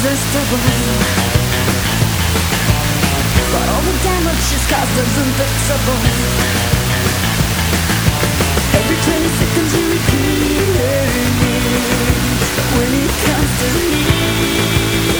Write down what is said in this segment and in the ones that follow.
irresistible But all the damage she's caused is invincible Every 20 seconds you repeat When it comes to me.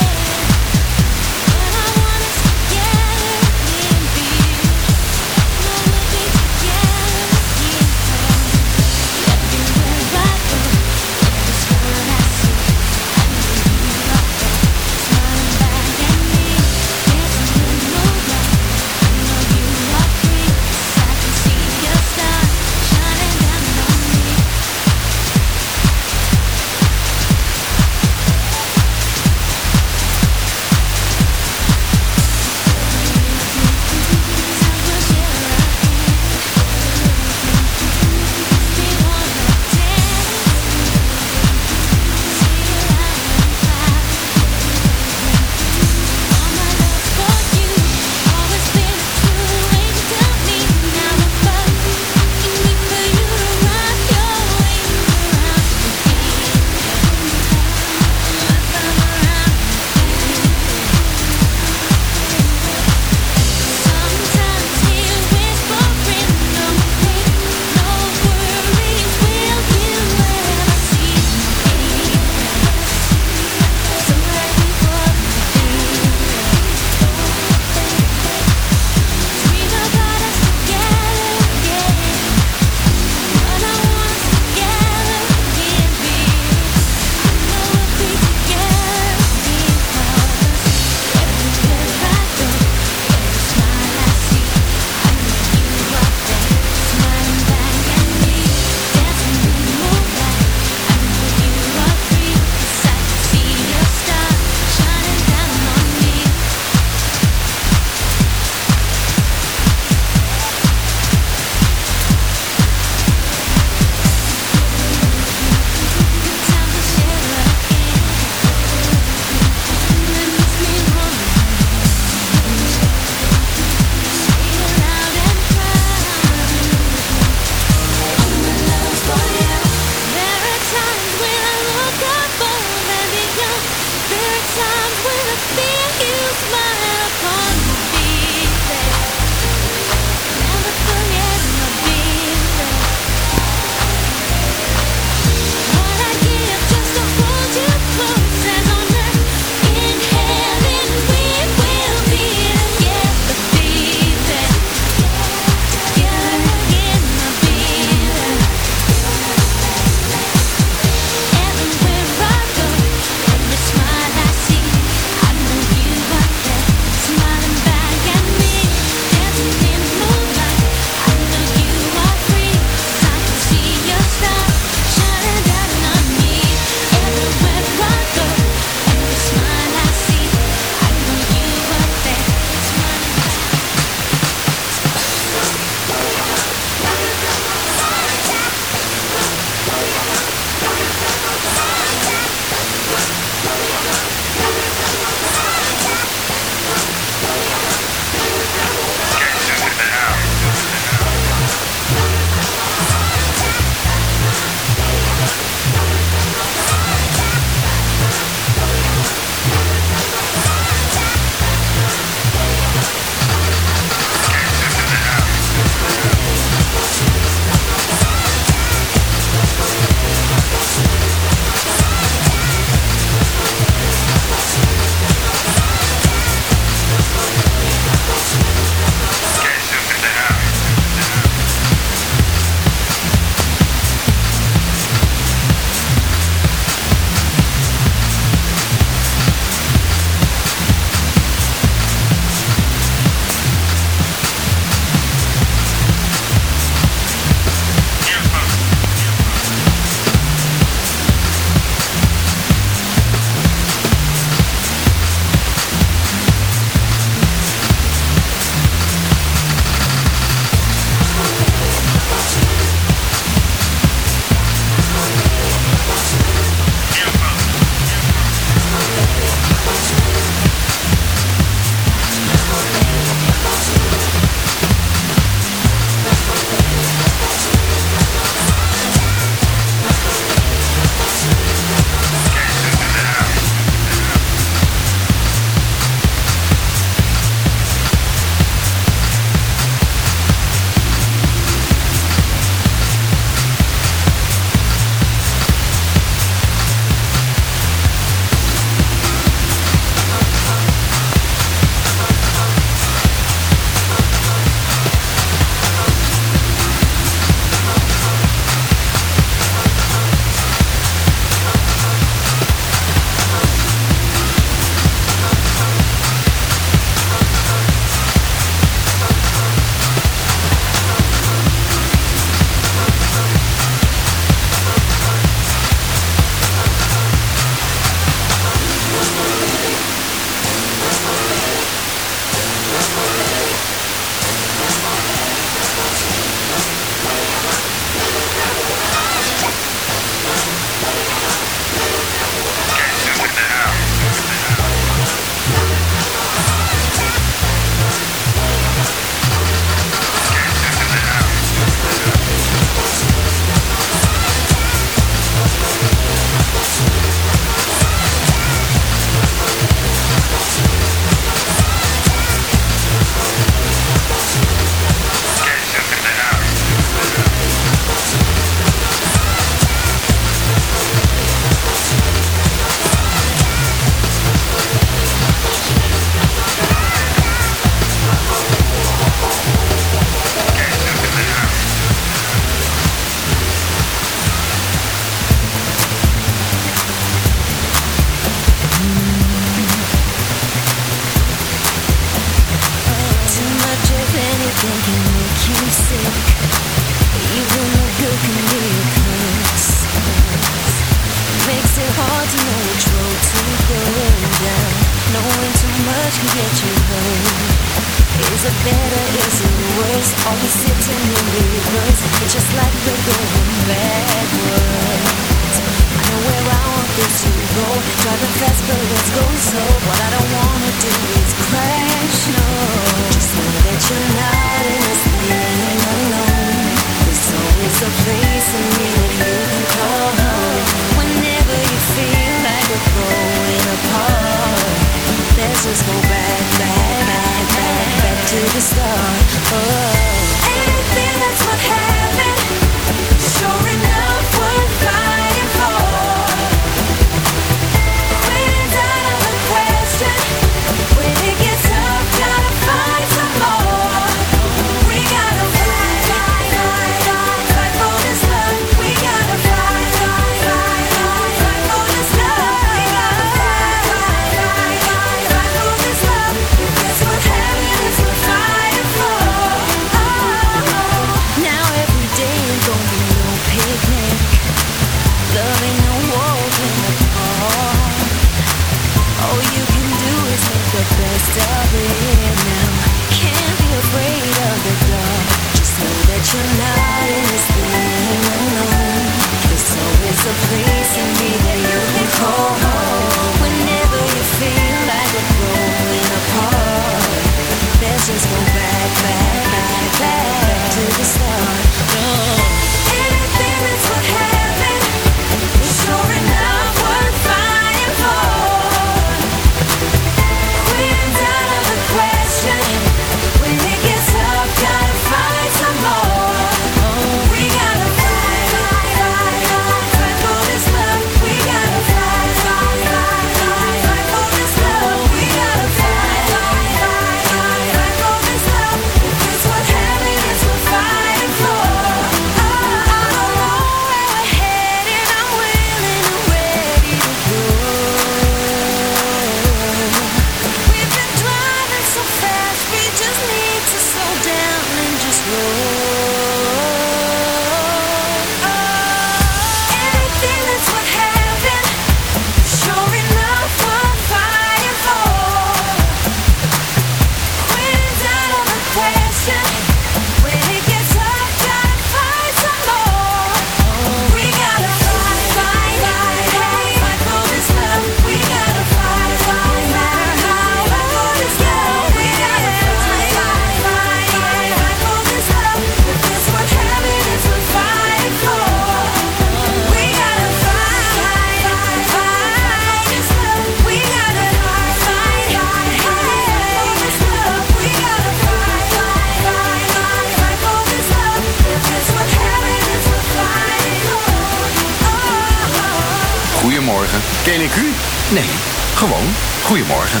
Goedemorgen.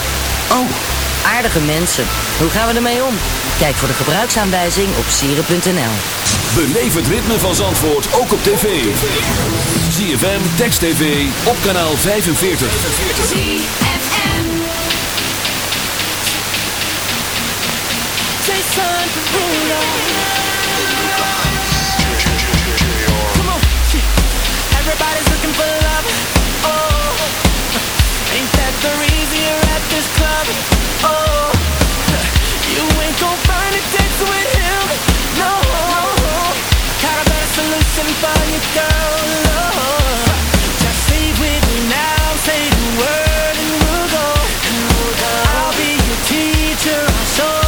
Oh, aardige mensen. Hoe gaan we ermee om? Kijk voor de gebruiksaanwijzing op sieren.nl. Beleef het ritme van Zandvoort ook op tv. ZFM, Text TV, op kanaal 45. ZFM. Everybody's looking for love. Think that easier at this club? Oh, you ain't find a with him. No, got a better solution for you, girl. Just with me now. Say the word and we'll go. I'll be your teacher. I'll show.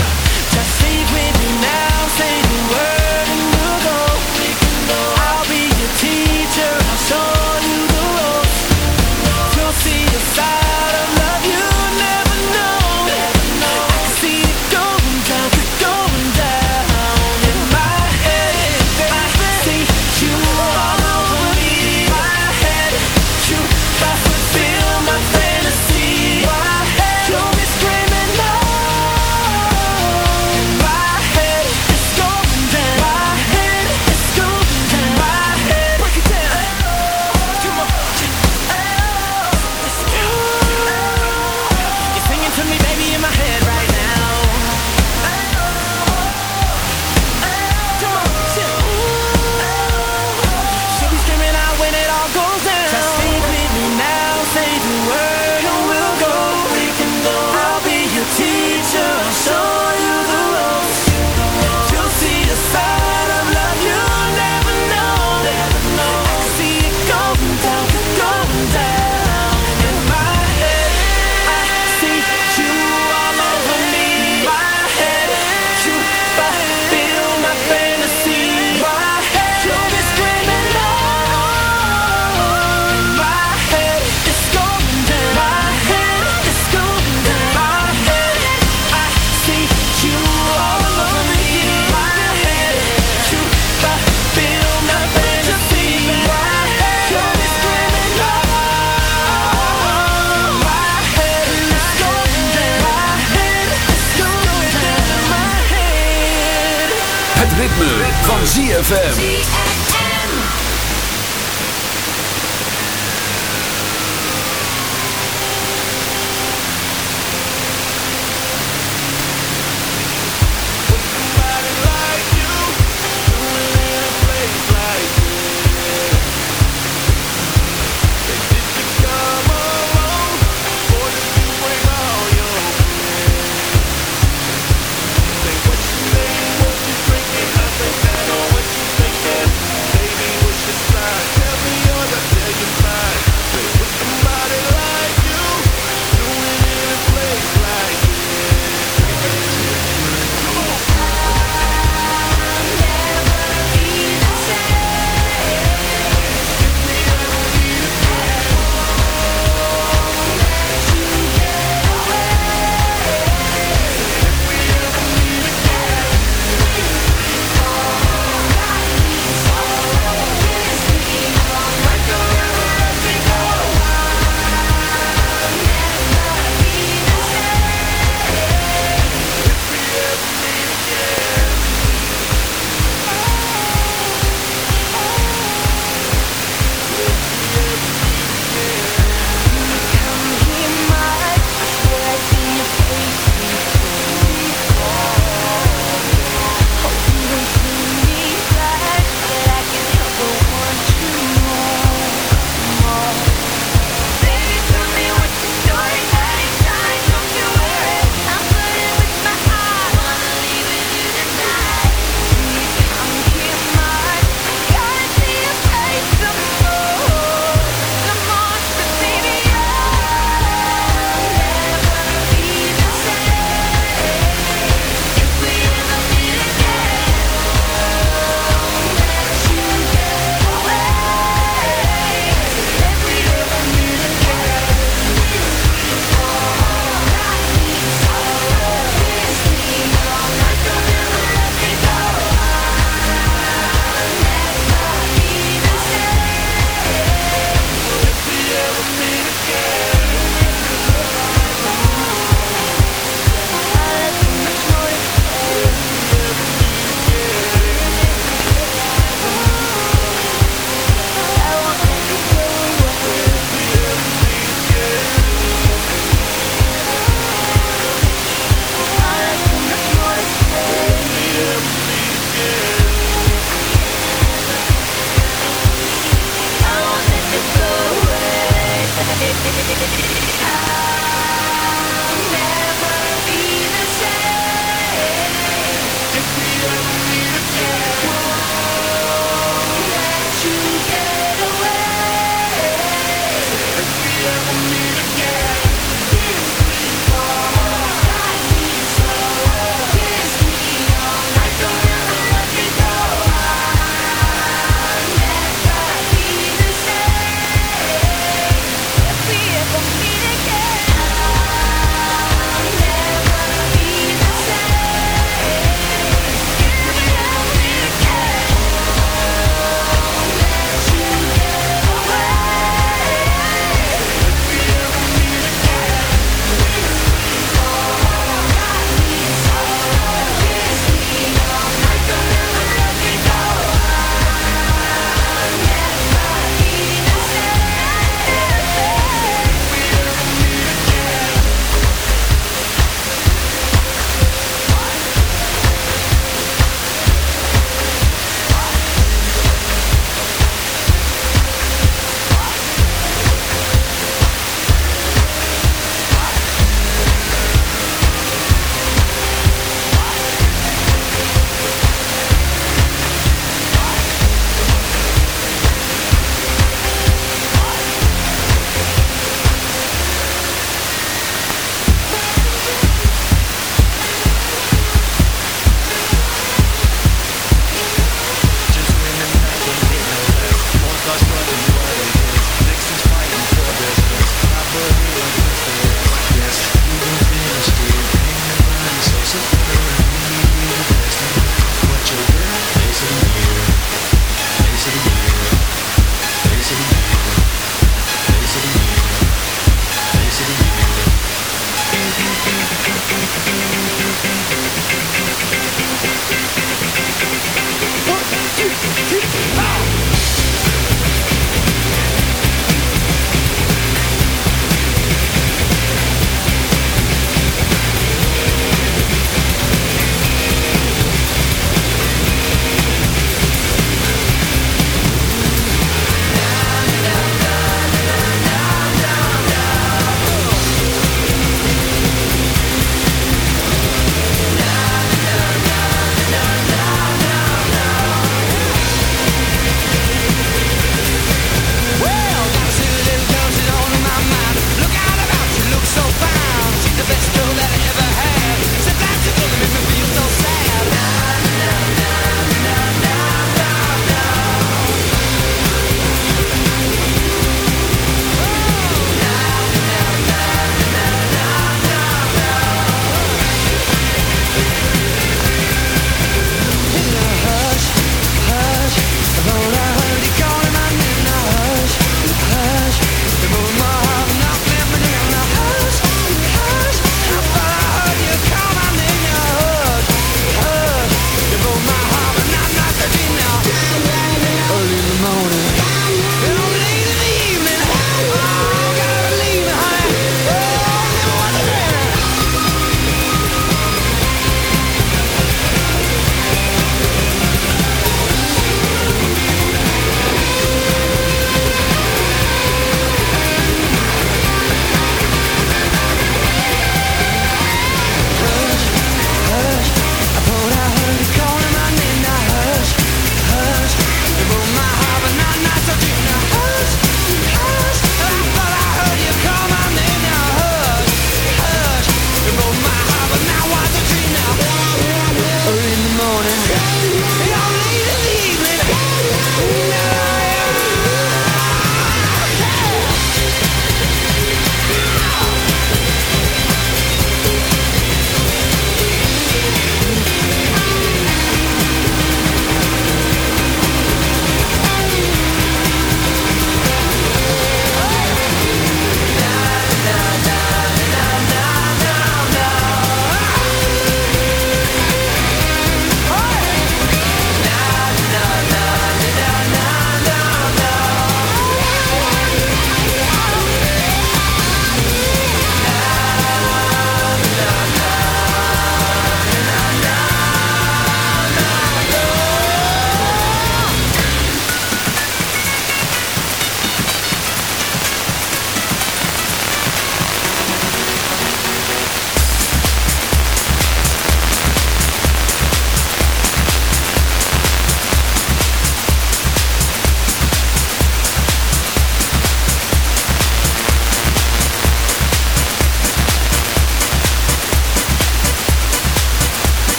ZFM.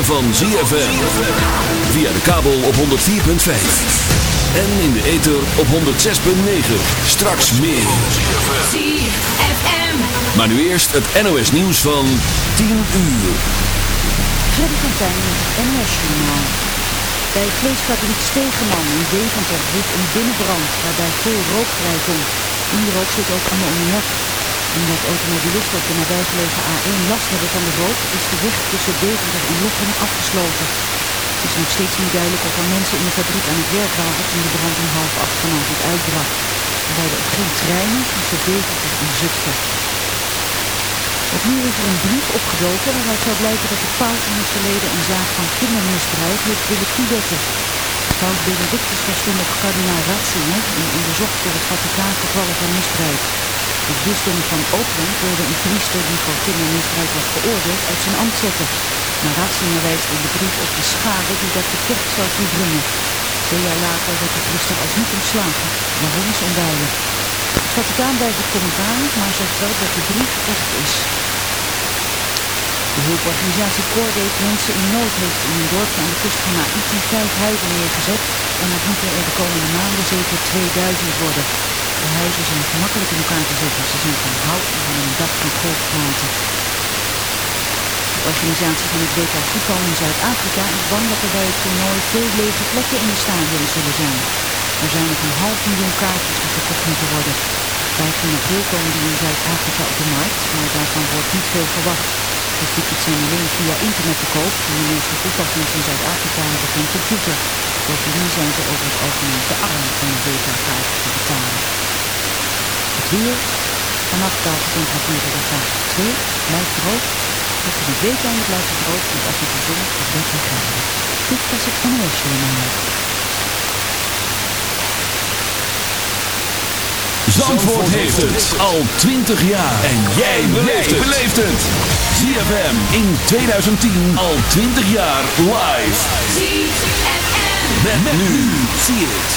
Ritme van ZFM. Via de kabel op 104.5. En in de ether op 106.9. Straks meer. ZFM. Maar nu eerst het NOS nieuws van 10 uur. Freddy van NOS Journaal. Bij vleesfabriek Stegeman in Deventer woedt een binnenbrand waarbij veel rook vrijkomt. In de rook zit ook ammoniak. Omdat automobilisten op de nabijgelegen A1 last hebben van de rook, is de weg tussen Deventer en Lochem afgesloten. Het is nog steeds niet duidelijk of er mensen in de fabriek aan het werk waren toen de brand om half acht vanavond uitbrak. Er rijden ook geen treinen tussen Deventer en Zutphen. Opnieuw is er een brief opgedoken waaruit zou blijken dat de paus in het verleden een zaak van kindermisbruik heeft willen toedekken. Paus Benedictus was toen nog kardinaal Ratzinger en onderzocht door het Vaticaan gevallen van misbruik. Het bisdom van Oakland wilde een priester die voor kindermisbruik was veroordeeld uit zijn ambt zetten. Ratzinger wijst in de brief op de schade die dat de kerk zou toebrengen. Twee jaar later werd de priester alsnog ontslagen. Waarom is onduidelijk. Het Vaticaan het commentaar, maar zegt wel dat de brief echt is. De hulporganisatie Cordate Mensen in Nood in een dorpje aan de kust van Haiti vijf huizen neergezet en dat moeten er de komende maanden zeker 2000 worden. De huizen zijn gemakkelijk in elkaar te zetten. Ze zijn van hout en van een dak van golfplaten. De organisatie van het WK voetbal in Zuid-Afrika is bang dat er bij het toernooi veel lege plekken in de stadion zullen zijn. Er zijn nog een half miljoen kaartjes die verkocht moeten worden. 15 april komen die in Zuid-Afrika op de markt, maar daarvan wordt niet veel verwacht. De tickets zijn alleen via internet te koop en de meeste voetbalfans in Zuid-Afrika hebben geen computer. Bovendien zijn ze over het algemeen te arm om een WK-kaart te betalen. Het weer. Vannacht daalt de temperatuur tot graad of 2, blijft droog. Tot in het weekende blijft het droog met af en toe zon op 13 graden. Dit was het NOS Journaal. Zandvoort heeft het al 20 jaar. En jij beleeft het. ZFM in 2010 al 20 jaar live. ZFM. Met, met nu. Zie het.